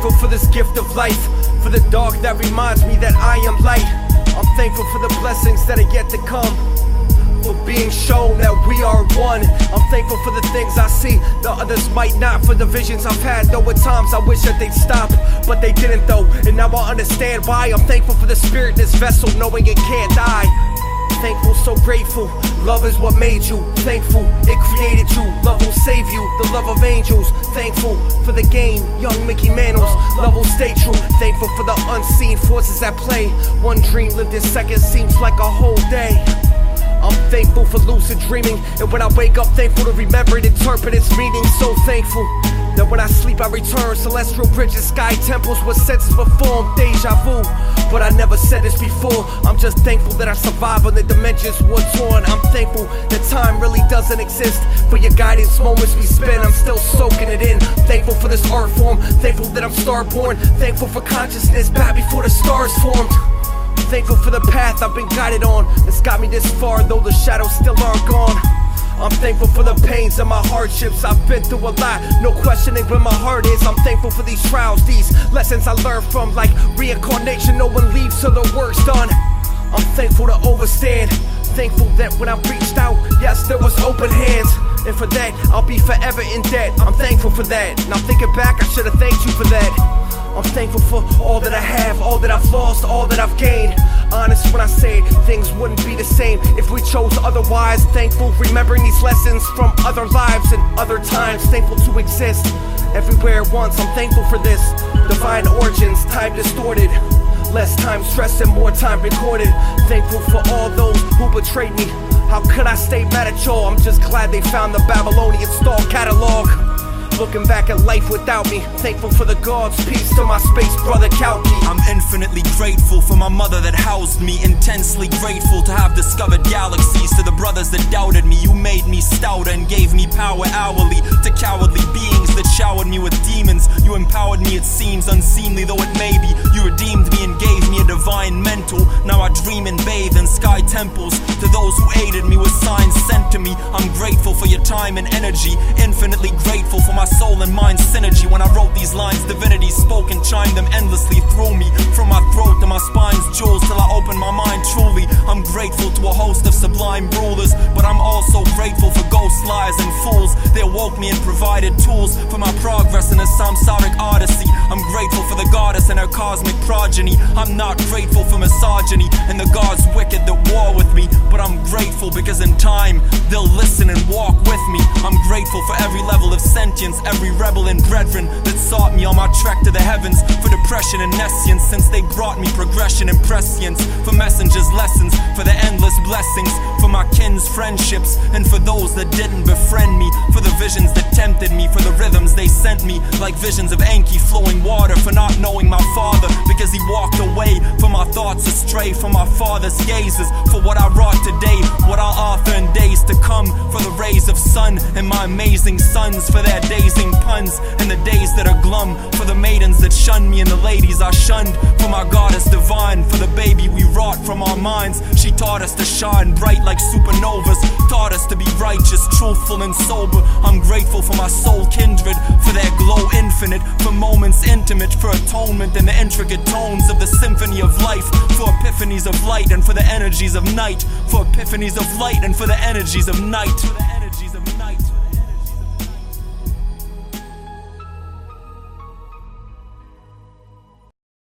grateful for this gift of life, for the dark that reminds me that I am light. I'm thankful for the blessings that are yet to come. For being shown that we are one. I'm thankful for the things I see, the others might not. For the visions I've had, though at times I wish that they'd stop. But they didn't, though, and now I understand why. I'm thankful for the spirit in this vessel, knowing it can't die. Thankful, so grateful. Love is what made you. Thankful, it created you. Love will save you. The love of angels. Thankful for the game. Young Mickey Mantles. Love will stay true. Thankful for the unseen forces at play. One dream lived in seconds seems like a whole day. I'm thankful for lucid dreaming. And when I wake up, thankful to remember it, interpret its meaning. So thankful that when I sleep, I return. Celestial bridges, sky temples, what senses perform. Deja vu. But I never said this before. I'm just thankful that I survived when the dimensions were torn. I'm thankful that time really doesn't exist. For your guidance moments we spend, I'm still soaking it in. Thankful for this art form. Thankful that I'm starborn. Thankful for consciousness back before the stars formed. Thankful for the path I've been guided on It's got me this far, though the shadows still aren't gone. Thankful for the pains and my hardships. I've been through a lot, no questioning where my heart is. I'm thankful for these trials, these lessons I learned from, like reincarnation. No one leaves till the work's done. I'm thankful to overstand. Thankful that when I reached out, yes, there was open hands. And for that, I'll be forever in debt. I'm thankful for that. Now thinking back, I should have thanked you for that. I'm thankful for all that I have, all that I've lost, all that I've gained. Honest when I say things wouldn't be the same if we chose otherwise. Thankful, remembering these lessons from other lives and other times. Thankful to exist everywhere at once. I'm thankful for this. Divine origins, time distorted. Less time stressed and more time recorded. Thankful for all those who betrayed me. How could I stay mad at y'all? I'm just glad they found the Babylonian stall catalog. Looking back at life without me, thankful for the gods. Peace to my space brother Kalki. I'm infinitely grateful for my mother that housed me. Intensely grateful to have discovered galaxies. To the brothers that doubted me, you made me stouter and gave me power hourly. To cowardly beings that showered me with demons, you empowered me, it seems unseemly though it may be. You redeemed me and gave me a divine mental. Now I dream and bathe in sky temples. To those who aided me with signs to me, I'm grateful for your time and energy. Infinitely grateful for my soul and mind synergy. When I wrote these lines, divinity spoke and chimed them endlessly through me. From my throat to my spine's jewels till I open my mind truly. I'm grateful to a host of sublime rulers, but I'm also grateful for ghost liars and awoke me and provided tools for my progress in a samsaric odyssey. I'm grateful for the goddess and her cosmic progeny. I'm not grateful for misogyny and the gods wicked that war with me, but I'm grateful because in time they'll listen and walk with me. I'm grateful for every level of sentience every rebel and brethren that sought me on my trek to the heavens for depression and nescience since they brought me progression and prescience for messengers lessons for blessings for my kin's friendships and for those that didn't befriend me for the visions that tempted me for the rhythms they sent me like visions of Enki flowing water for not knowing my father because he walked away for my thoughts astray from my father's gazes for what I rays of sun and my amazing sons for their days puns and the days that are glum for the maidens that shun me and the ladies I shunned. For my goddess divine for the baby we wrought from our minds. She taught us to shine bright like supernovas taught us to be righteous truthful and sober. I'm grateful for my soul kindred infinite for moments intimate for atonement and the intricate tones of the symphony of life for epiphanies of light and for the energies of night for epiphanies of light and for the energies of night